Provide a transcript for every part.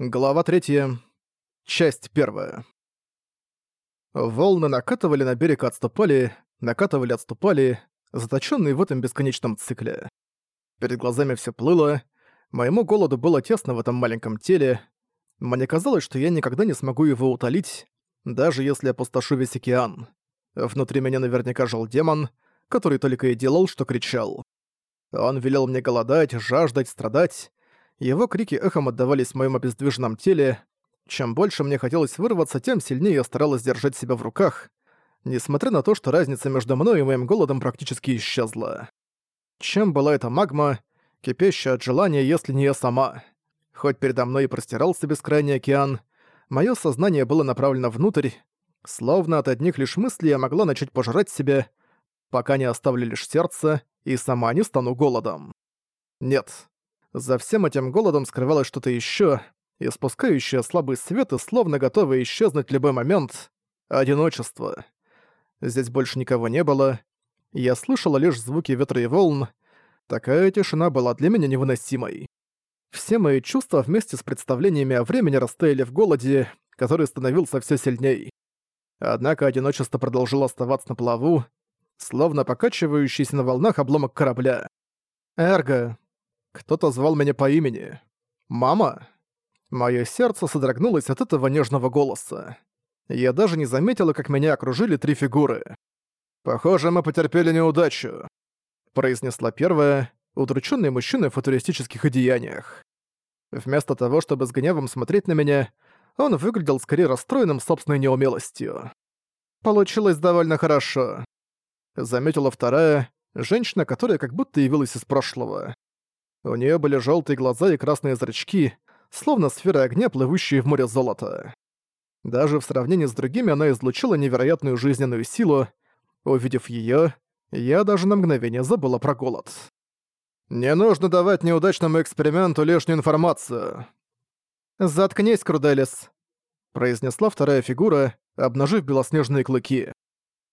Глава 3. Часть 1. Волны накатывали на берег отступали, накатывали отступали, заточенные в этом бесконечном цикле. Перед глазами все плыло, моему голоду было тесно в этом маленьком теле. Мне казалось, что я никогда не смогу его утолить, даже если опустошу весь океан. Внутри меня наверняка жил демон, который только и делал, что кричал. Он велел мне голодать, жаждать, страдать, его крики эхом отдавались в моем обездвиженном теле. Чем больше мне хотелось вырваться, тем сильнее я старалась держать себя в руках, несмотря на то, что разница между мной и моим голодом практически исчезла. Чем была эта магма, кипящая от желания, если не я сама? Хоть передо мной и простирался бескрайний океан, мое сознание было направлено внутрь, словно от одних лишь мыслей я могла начать пожрать себя, пока не оставлю лишь сердце и сама не стану голодом. Нет, за всем этим голодом скрывалось что-то еще, испускающее слабый свет и словно готовое исчезнуть в любой момент — одиночество. Здесь больше никого не было. Я слышала лишь звуки ветра и волн. Такая тишина была для меня невыносимой. Все мои чувства вместе с представлениями о времени растаяли в голоде, который становился все сильней. Однако одиночество продолжило оставаться на плаву, словно покачивающийся на волнах обломок корабля. «Эрго, кто-то звал меня по имени. «Мама?» Моё сердце содрогнулось от этого нежного голоса. Я даже не заметила, как меня окружили три фигуры. «Похоже, мы потерпели неудачу», — произнесла первая, удрученный мужчина в футуристических одеяниях. Вместо того, чтобы с гневом смотреть на меня, он выглядел скорее расстроенным собственной неумелостью. «Получилось довольно хорошо», — заметила вторая, женщина, которая как будто явилась из прошлого. У нее были желтые глаза и красные зрачки, словно сферы огня, плывущие в море золота. Даже в сравнении с другими она излучила невероятную жизненную силу. Увидев ее, я даже на мгновение забыла про голод. «Не нужно давать неудачному эксперименту лишнюю информацию». «Заткнись, Круделис», — произнесла вторая фигура, обнажив белоснежные клыки.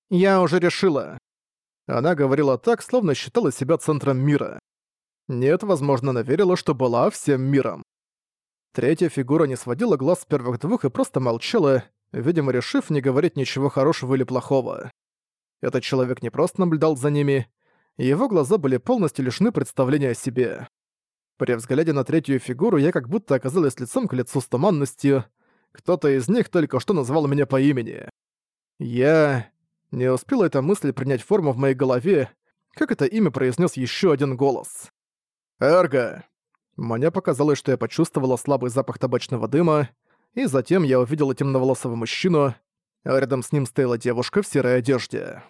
«Я уже решила». Она говорила так, словно считала себя центром мира. Нет, возможно, она верила, что была всем миром. Третья фигура не сводила глаз с первых двух и просто молчала, видимо, решив не говорить ничего хорошего или плохого. Этот человек не просто наблюдал за ними, его глаза были полностью лишены представления о себе. При взгляде на третью фигуру я как будто оказалась лицом к лицу с туманностью. Кто-то из них только что назвал меня по имени. Я... Не успела эта мысль принять форму в моей голове, как это имя произнес еще один голос. «Эрго!» Мне показалось, что я почувствовала слабый запах табачного дыма, и затем я увидела темноволосого мужчину, а рядом с ним стояла девушка в серой одежде.